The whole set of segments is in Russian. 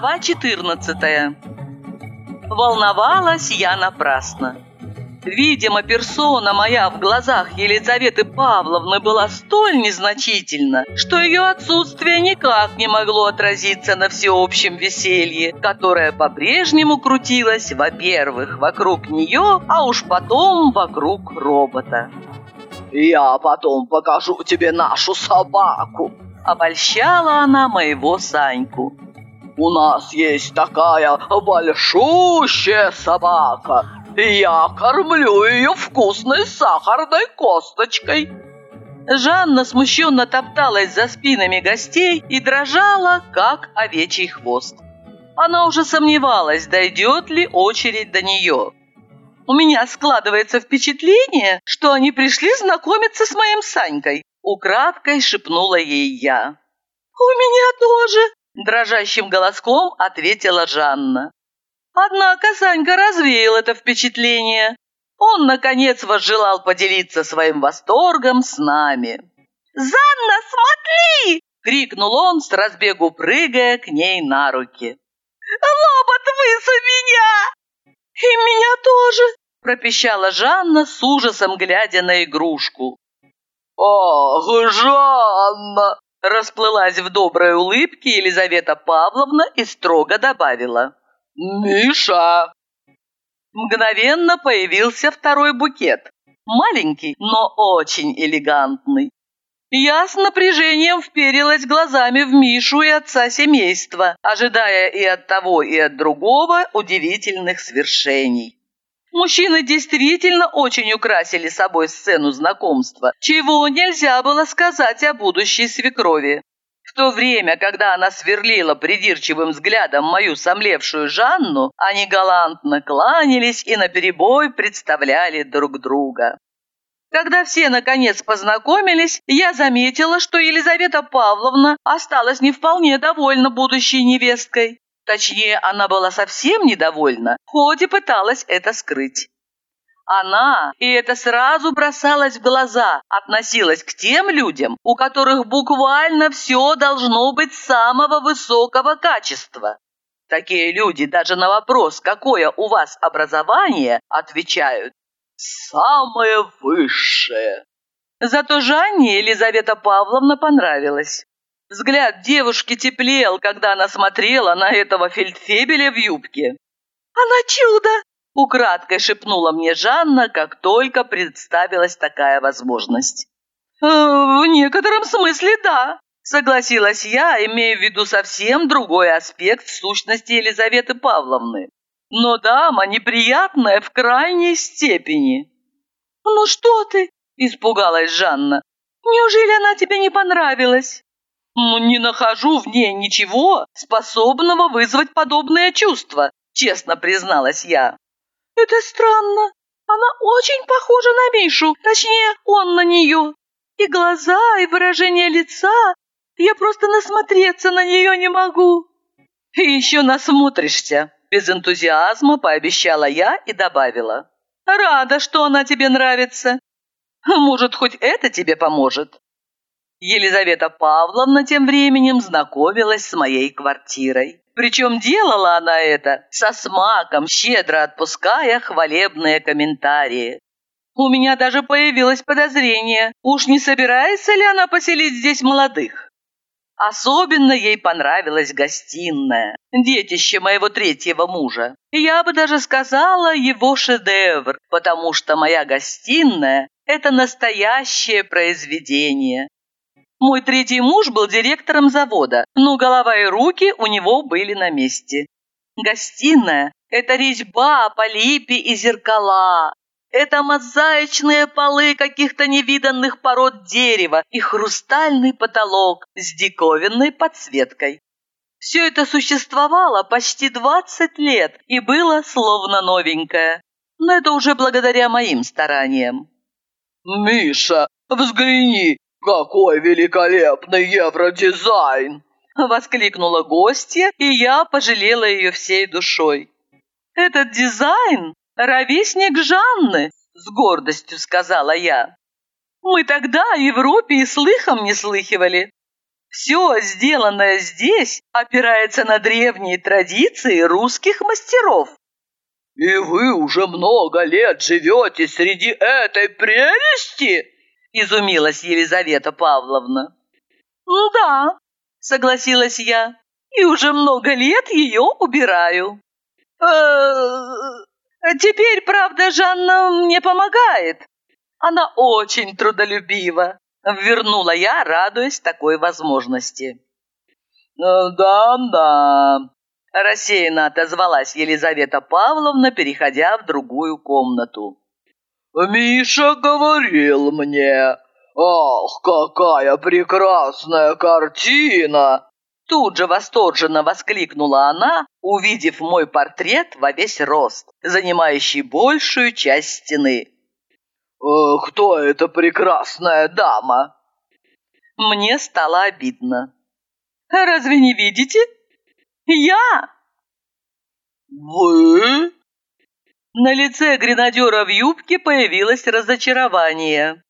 Глава 14 Волновалась я напрасно. Видимо, персона моя в глазах Елизаветы Павловны была столь незначительна, что ее отсутствие никак не могло отразиться на всеобщем веселье, которое по-прежнему крутилось, во-первых, вокруг нее, а уж потом вокруг робота. «Я потом покажу тебе нашу собаку», — обольщала она моего Саньку. «У нас есть такая большущая собака, я кормлю ее вкусной сахарной косточкой. Жанна смущенно топталась за спинами гостей и дрожала, как овечий хвост. Она уже сомневалась, дойдет ли очередь до нее. У меня складывается впечатление, что они пришли знакомиться с моим Санькой. Украдкой шепнула ей я. «У меня тоже!» – дрожащим голоском ответила Жанна. Однако Санька развеял это впечатление. Он, наконец, возжелал поделиться своим восторгом с нами. «Занна, смотри!» — крикнул он, с разбегу прыгая к ней на руки. «Лобот, высу меня!» «И меня тоже!» — пропищала Жанна с ужасом, глядя на игрушку. «Ах, Жанна!» — расплылась в доброй улыбке Елизавета Павловна и строго добавила. «Миша!» Мгновенно появился второй букет. Маленький, но очень элегантный. Я с напряжением вперилась глазами в Мишу и отца семейства, ожидая и от того, и от другого удивительных свершений. Мужчины действительно очень украсили собой сцену знакомства, чего нельзя было сказать о будущей свекрови. В то время, когда она сверлила придирчивым взглядом мою сомлевшую Жанну, они галантно кланялись и наперебой представляли друг друга. Когда все наконец познакомились, я заметила, что Елизавета Павловна осталась не вполне довольна будущей невесткой. Точнее, она была совсем недовольна, хоть и пыталась это скрыть. Она, и это сразу бросалось в глаза, относилась к тем людям, у которых буквально все должно быть самого высокого качества. Такие люди даже на вопрос, какое у вас образование, отвечают «самое высшее». Зато Жанне Елизавета Павловна понравилась. Взгляд девушки теплел, когда она смотрела на этого фельдфебеля в юбке. «Она чудо!» Украдкой шепнула мне Жанна, как только представилась такая возможность. «Э, «В некотором смысле да», — согласилась я, имея в виду совсем другой аспект сущности Елизаветы Павловны. «Но дама неприятная в крайней степени». «Ну что ты?» — испугалась Жанна. «Неужели она тебе не понравилась?» «Ну, не нахожу в ней ничего, способного вызвать подобное чувство», — честно призналась я. «Это странно. Она очень похожа на Мишу, точнее, он на нее. И глаза, и выражение лица. Я просто насмотреться на нее не могу». «И еще насмотришься», – без энтузиазма пообещала я и добавила. «Рада, что она тебе нравится. Может, хоть это тебе поможет?» Елизавета Павловна тем временем знакомилась с моей квартирой. Причем делала она это со смаком, щедро отпуская хвалебные комментарии. У меня даже появилось подозрение, уж не собирается ли она поселить здесь молодых. Особенно ей понравилась гостиная, детище моего третьего мужа. Я бы даже сказала его шедевр, потому что моя гостиная – это настоящее произведение, мой третий муж был директором завода, но голова и руки у него были на месте. Гостиная – это резьба по липе и зеркала. Это мозаичные полы каких-то невиданных пород дерева и хрустальный потолок с диковинной подсветкой. Все это существовало почти 20 лет и было словно новенькое. Но это уже благодаря моим стараниям. «Миша, взгляни, «Какой великолепный евродизайн!» Воскликнула гостья, и я пожалела ее всей душой. «Этот дизайн – ровесник Жанны!» – с гордостью сказала я. «Мы тогда о Европе и слыхом не слыхивали. Все, сделанное здесь, опирается на древние традиции русских мастеров. «И вы уже много лет живете среди этой прелести?» – изумилась Елизавета Павловна. «Да», – согласилась я, – «и уже много лет ее убираю». «Э, «Теперь, правда, Жанна мне помогает. Она очень трудолюбива», – вернула я, радуясь такой возможности. «Да-да», Рассеянно отозвалась Елизавета Павловна, переходя в другую комнату. «Миша говорил мне, ах, какая прекрасная картина!» Тут же восторженно воскликнула она, увидев мой портрет во весь рост, занимающий большую часть стены. «Э, «Кто эта прекрасная дама?» Мне стало обидно. «Разве не видите?» «Я!» «Вы?» На лице гренадера в юбке появилось разочарование.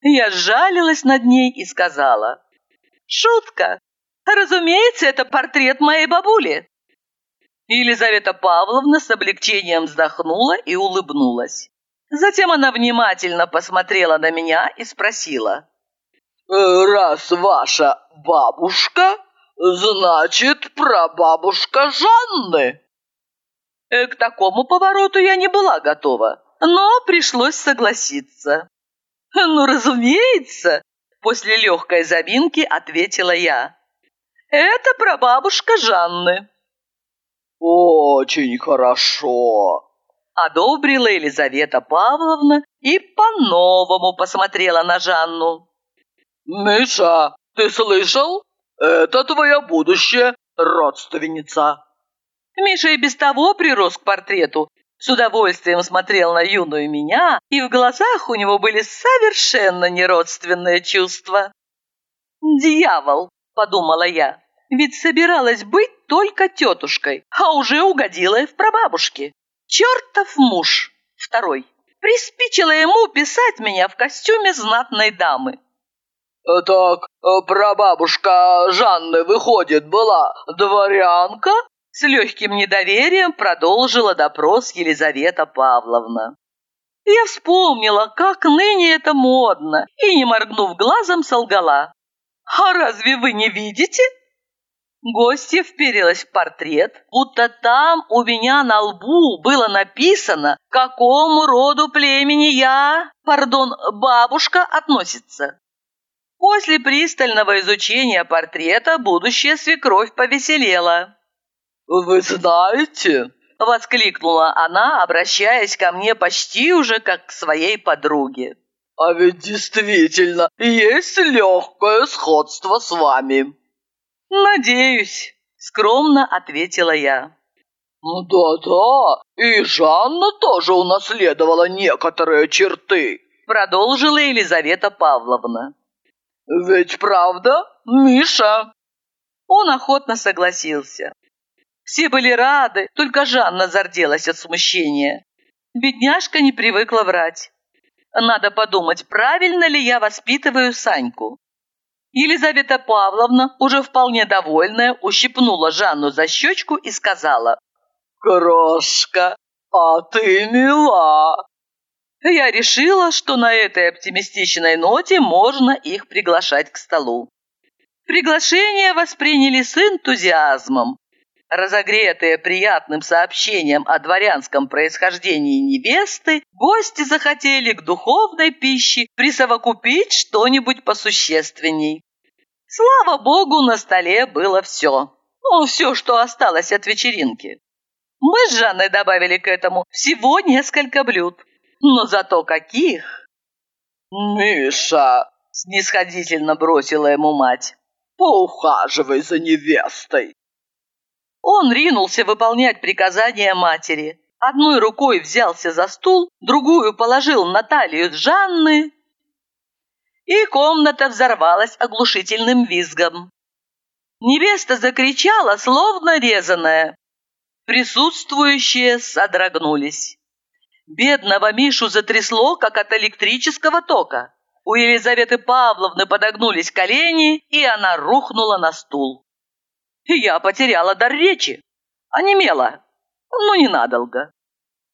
Я сжалилась над ней и сказала. «Шутка! Разумеется, это портрет моей бабули!» Елизавета Павловна с облегчением вздохнула и улыбнулась. Затем она внимательно посмотрела на меня и спросила. «Э, «Раз ваша бабушка, Значит, прабабушка Жанны. Э, к такому повороту я не была готова, но пришлось согласиться. Ну, разумеется, после легкой заминки ответила я. Это прабабушка Жанны. Очень хорошо, одобрила Елизавета Павловна и по-новому посмотрела на Жанну. Миша, ты слышал? Это твоя будущая родственница. Миша и без того прирос к портрету, с удовольствием смотрел на юную меня, и в глазах у него были совершенно неродственные чувства. «Дьявол!» – подумала я. «Ведь собиралась быть только тетушкой, а уже угодила и в прабабушке. Чертов муж!» Второй. Приспичило ему писать меня в костюме знатной дамы. «Так, прабабушка Жанны, выходит, была дворянка?» С легким недоверием продолжила допрос Елизавета Павловна. Я вспомнила, как ныне это модно, и, не моргнув глазом, солгала. «А разве вы не видите?» Гостья вперилась в портрет, будто там у меня на лбу было написано, к какому роду племени я, пардон, бабушка относится. После пристального изучения портрета будущая свекровь повеселела. «Вы знаете?» – воскликнула она, обращаясь ко мне почти уже как к своей подруге. «А ведь действительно есть легкое сходство с вами». «Надеюсь», – скромно ответила я. «Да-да, и Жанна тоже унаследовала некоторые черты», – продолжила Елизавета Павловна. «Ведь правда, Миша?» Он охотно согласился. Все были рады, только Жанна зарделась от смущения. Бедняжка не привыкла врать. Надо подумать, правильно ли я воспитываю Саньку. Елизавета Павловна, уже вполне довольная, ущипнула Жанну за щечку и сказала. «Крошка, а ты мила!» Я решила, что на этой оптимистичной ноте можно их приглашать к столу. Приглашение восприняли с энтузиазмом. Разогретые приятным сообщением о дворянском происхождении невесты, гости захотели к духовной пище присовокупить что-нибудь посущественней. Слава богу, на столе было все. Ну, все, что осталось от вечеринки. Мы с Жанной добавили к этому всего несколько блюд. Но зато каких! «Миша!» – снисходительно бросила ему мать. «Поухаживай за невестой!» Он ринулся выполнять приказания матери. Одной рукой взялся за стул, другую положил на талию Жанны. И комната взорвалась оглушительным визгом. Невеста закричала, словно резаная. Присутствующие содрогнулись. Бедного Мишу затрясло, как от электрического тока. У Елизаветы Павловны подогнулись колени, и она рухнула на стул. Я потеряла дар речи, онемела, но ненадолго.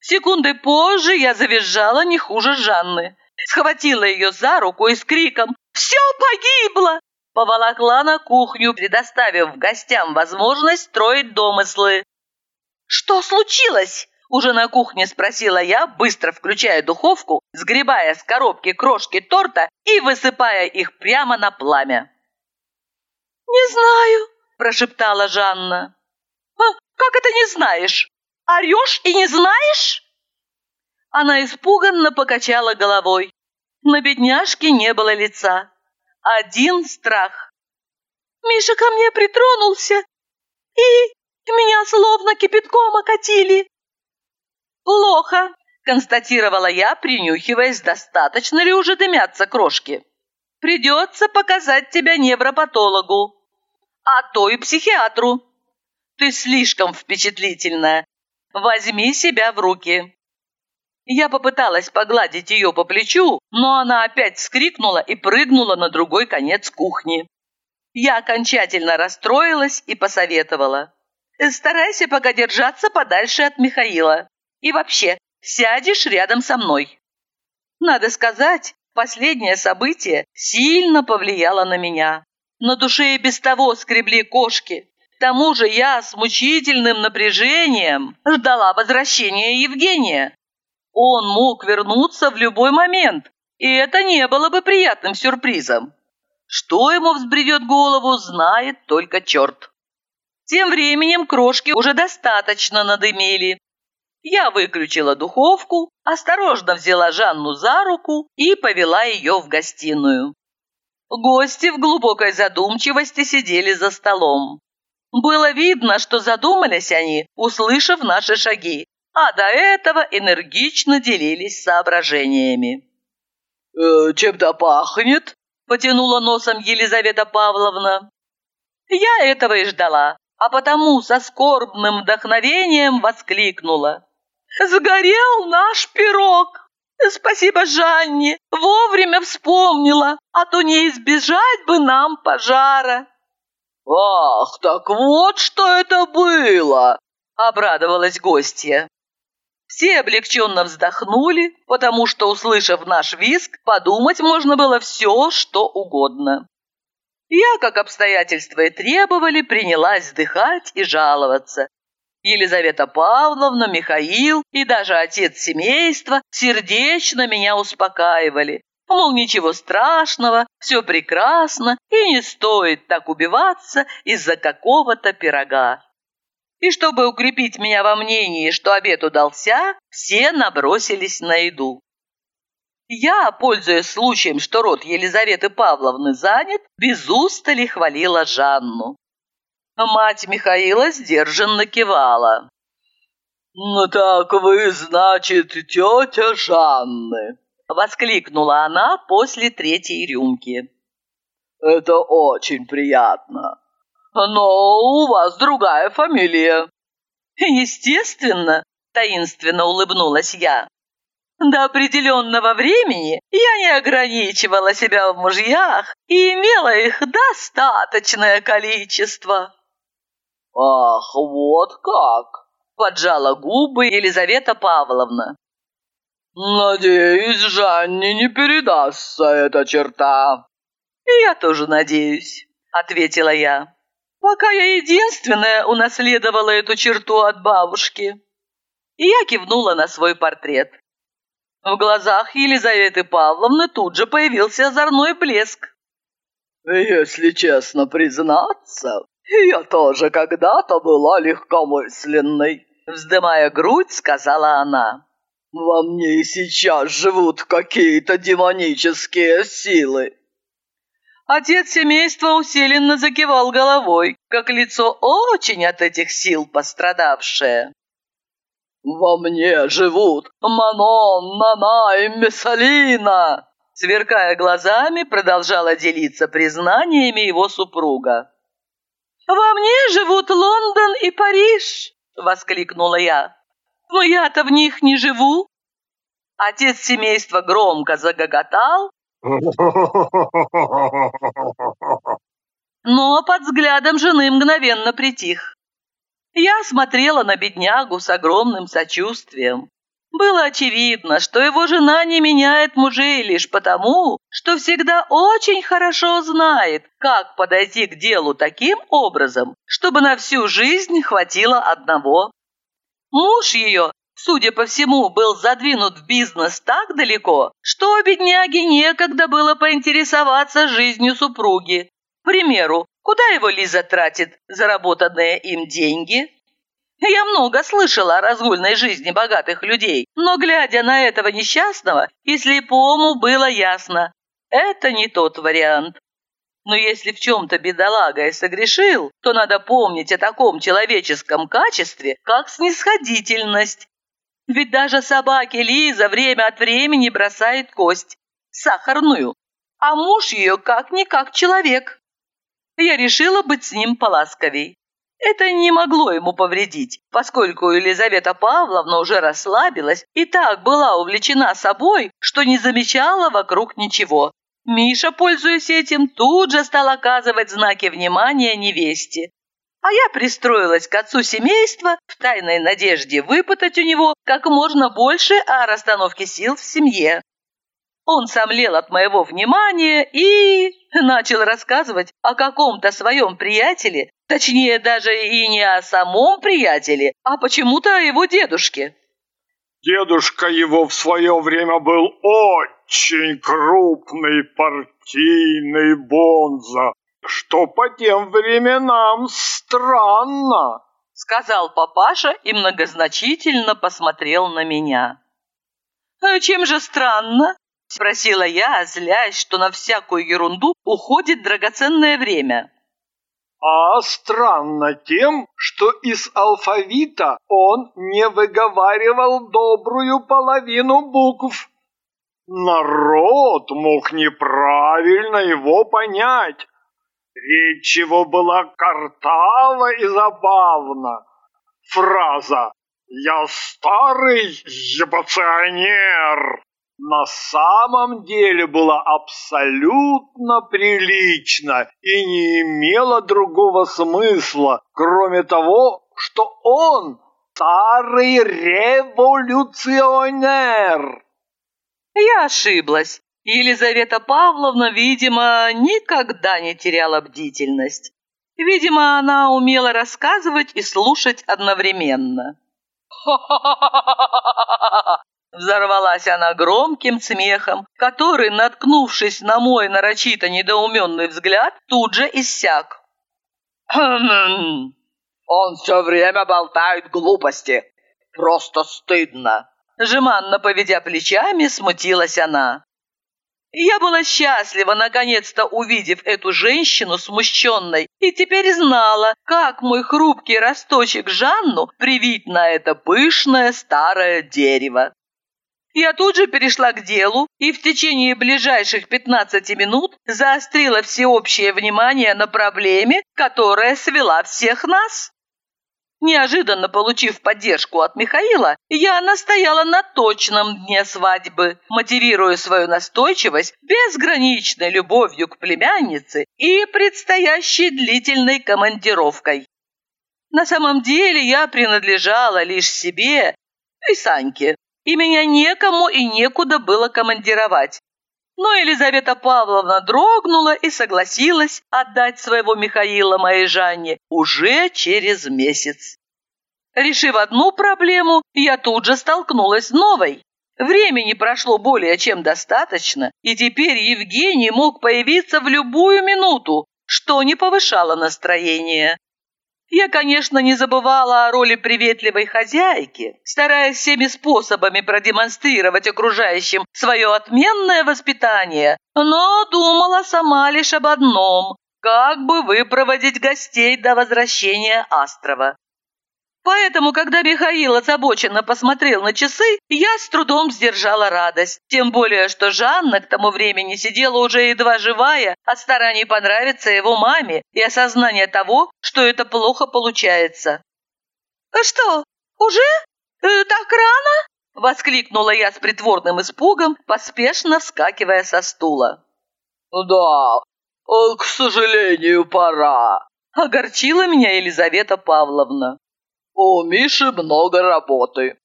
Секунды позже я завизжала не хуже Жанны, схватила ее за руку и с криком «Все погибло!» поволокла на кухню, предоставив гостям возможность строить домыслы. «Что случилось?» Уже на кухне спросила я, быстро включая духовку, сгребая с коробки крошки торта и высыпая их прямо на пламя. «Не знаю», – прошептала Жанна. «А, «Как это не знаешь? Орешь и не знаешь?» Она испуганно покачала головой. На бедняжке не было лица. Один страх. Миша ко мне притронулся, и меня словно кипятком окатили. «Плохо», – констатировала я, принюхиваясь, достаточно ли уже дымятся крошки. «Придется показать тебя невропатологу, а то и психиатру. Ты слишком впечатлительная. Возьми себя в руки». Я попыталась погладить ее по плечу, но она опять вскрикнула и прыгнула на другой конец кухни. Я окончательно расстроилась и посоветовала. «Старайся пока держаться подальше от Михаила. И вообще, сядешь рядом со мной. Надо сказать, последнее событие сильно повлияло на меня. На душе и без того скребли кошки. К тому же я с мучительным напряжением ждала возвращения Евгения. Он мог вернуться в любой момент, и это не было бы приятным сюрпризом. Что ему взбредет голову, знает только черт. Тем временем крошки уже достаточно надымели, я выключила духовку, осторожно взяла Жанну за руку и повела ее в гостиную. Гости в глубокой задумчивости сидели за столом. Было видно, что задумались они, услышав наши шаги, а до этого энергично делились соображениями. «Э, «Чем-то пахнет?» – потянула носом Елизавета Павловна. Я этого и ждала, а потому со скорбным вдохновением воскликнула. Сгорел наш пирог. Спасибо Жанне, вовремя вспомнила, а то не избежать бы нам пожара. Ах, так вот что это было, обрадовалась гостья. Все облегченно вздохнули, потому что, услышав наш визг, подумать можно было все, что угодно. Я, как обстоятельства и требовали, принялась вздыхать и жаловаться, Елизавета Павловна, Михаил и даже отец семейства сердечно меня успокаивали. Мол, ничего страшного, все прекрасно, и не стоит так убиваться из-за какого-то пирога. И чтобы укрепить меня во мнении, что обед удался, все набросились на еду. Я, пользуясь случаем, что род Елизаветы Павловны занят, без устали хвалила Жанну. Мать Михаила сдержанно кивала. «Ну так вы, значит, тетя Жанны!» Воскликнула она после третьей рюмки. «Это очень приятно. Но у вас другая фамилия». «Естественно», — таинственно улыбнулась я. До определенного времени я не ограничивала себя в мужьях и имела их достаточное количество. «Ах, вот как!» – поджала губы Елизавета Павловна. «Надеюсь, Жанне не передастся эта черта». «Я тоже надеюсь», – ответила я. «Пока я единственная унаследовала эту черту от бабушки». И я кивнула на свой портрет. В глазах Елизаветы Павловны тут же появился озорной блеск. «Если честно признаться, «Я тоже когда-то была легкомысленной», — вздымая грудь, сказала она. «Во мне и сейчас живут какие-то демонические силы». Отец семейства усиленно закивал головой, как лицо очень от этих сил пострадавшее. «Во мне живут Манон, Нана и Мессалина!» Сверкая глазами, продолжала делиться признаниями его супруга. «Во мне живут Лондон и Париж!» — воскликнула я. «Но я-то в них не живу!» Отец семейства громко загоготал, Но под взглядом жены мгновенно притих. Я смотрела на беднягу с огромным сочувствием. Было очевидно, что его жена не меняет мужей лишь потому, что всегда очень хорошо знает, как подойти к делу таким образом, чтобы на всю жизнь хватило одного. Муж ее, судя по всему, был задвинут в бизнес так далеко, что у бедняги некогда было поинтересоваться жизнью супруги. К примеру, куда его Лиза тратит заработанные им деньги? Я много слышала о разгульной жизни богатых людей, но, глядя на этого несчастного, и слепому было ясно – это не тот вариант. Но если в чем-то бедолага и согрешил, то надо помнить о таком человеческом качестве, как снисходительность. Ведь даже собаке Лиза время от времени бросает кость, сахарную, а муж ее как-никак человек. Я решила быть с ним поласковей. Это не могло ему повредить, поскольку Елизавета Павловна уже расслабилась и так была увлечена собой, что не замечала вокруг ничего. Миша, пользуясь этим, тут же стал оказывать знаки внимания невесте. А я пристроилась к отцу семейства в тайной надежде выпытать у него как можно больше о расстановке сил в семье. Он сомлел от моего внимания и начал рассказывать о каком-то своем приятеле, точнее даже и не о самом приятеле, а почему-то о его дедушке. Дедушка его в свое время был очень крупный партийный бонза, что по тем временам странно, сказал папаша и многозначительно посмотрел на меня. «А «Чем же странно?» Спросила я, злясь, что на всякую ерунду уходит драгоценное время. А странно тем, что из алфавита он не выговаривал добрую половину букв. Народ мог неправильно его понять. Речь его была картава и забавна. Фраза «Я старый ебационер» на самом деле была абсолютно прилична и не имела другого смысла, кроме того, что он старый революционер. Я ошиблась. Елизавета Павловна, видимо, никогда не теряла бдительность. Видимо, она умела рассказывать и слушать одновременно. «Ха-ха-ха-ха-ха-ха! Взорвалась она громким смехом, который, наткнувшись на мой нарочито недоуменный взгляд, тут же иссяк. «Хм, он все время болтает глупости. Просто стыдно!» Жеманно поведя плечами, смутилась она. Я была счастлива, наконец-то увидев эту женщину смущенной, и теперь знала, как мой хрупкий росточек Жанну привить на это пышное старое дерево. Я тут же перешла к делу и в течение ближайших 15 минут заострила всеобщее внимание на проблеме, которая свела всех нас. Неожиданно получив поддержку от Михаила, я настояла на точном дне свадьбы, мотивируя свою настойчивость безграничной любовью к племяннице и предстоящей длительной командировкой. На самом деле я принадлежала лишь себе и Саньке, и меня некому и некуда было командировать. Но Елизавета Павловна дрогнула и согласилась отдать своего Михаила моей Жанне уже через месяц. Решив одну проблему, я тут же столкнулась с новой. Времени прошло более чем достаточно, и теперь Евгений мог появиться в любую минуту, что не повышало настроение. Я, конечно, не забывала о роли приветливой хозяйки, стараясь всеми способами продемонстрировать окружающим свое отменное воспитание, но думала сама лишь об одном – как бы выпроводить гостей до возвращения Астрова. Поэтому, когда Михаил озабоченно посмотрел на часы, я с трудом сдержала радость. Тем более, что Жанна к тому времени сидела уже едва живая от стараний понравиться его маме и осознания того, что это плохо получается. «А «Что, уже? Э, так рано?» Воскликнула я с притворным испугом, поспешно вскакивая со стула. «Да, э, к сожалению, пора», — огорчила меня Елизавета Павловна. «У Миши много работы».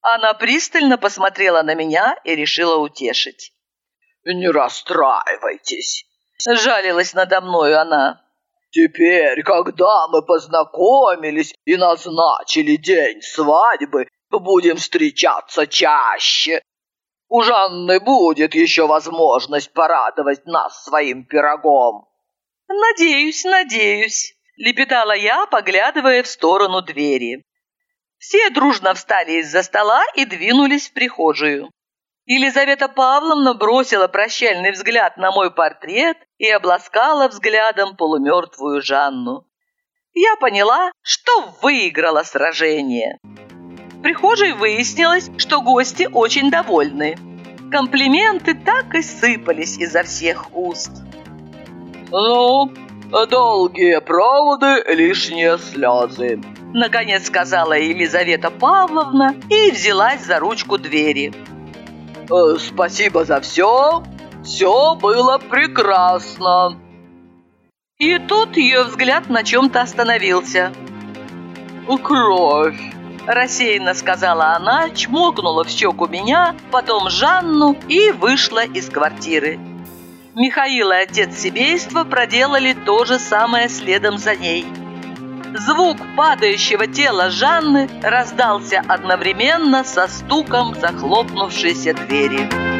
Она пристально посмотрела на меня и решила утешить. «Не расстраивайтесь», — жалилась надо мною она. «Теперь, когда мы познакомились и назначили день свадьбы, будем встречаться чаще. У Жанны будет еще возможность порадовать нас своим пирогом». «Надеюсь, надеюсь», — лепетала я, поглядывая в сторону двери. Все дружно встали из-за стола и двинулись в прихожую. Елизавета Павловна бросила прощальный взгляд на мой портрет и обласкала взглядом полумертвую Жанну. Я поняла, что выиграла сражение. В прихожей выяснилось, что гости очень довольны. Комплименты так и сыпались изо всех уст. «Ну, долгие проводы, лишние слезы», Наконец сказала Елизавета Павловна и взялась за ручку двери. Э, спасибо за все. Все было прекрасно. И тут ее взгляд на чем-то остановился. «Кровь!» – рассеянно сказала она, чмокнула в щеку меня, потом Жанну и вышла из квартиры. Михаил и отец семейства проделали то же самое следом за ней. Звук падающего тела Жанны раздался одновременно со стуком захлопнувшейся двери.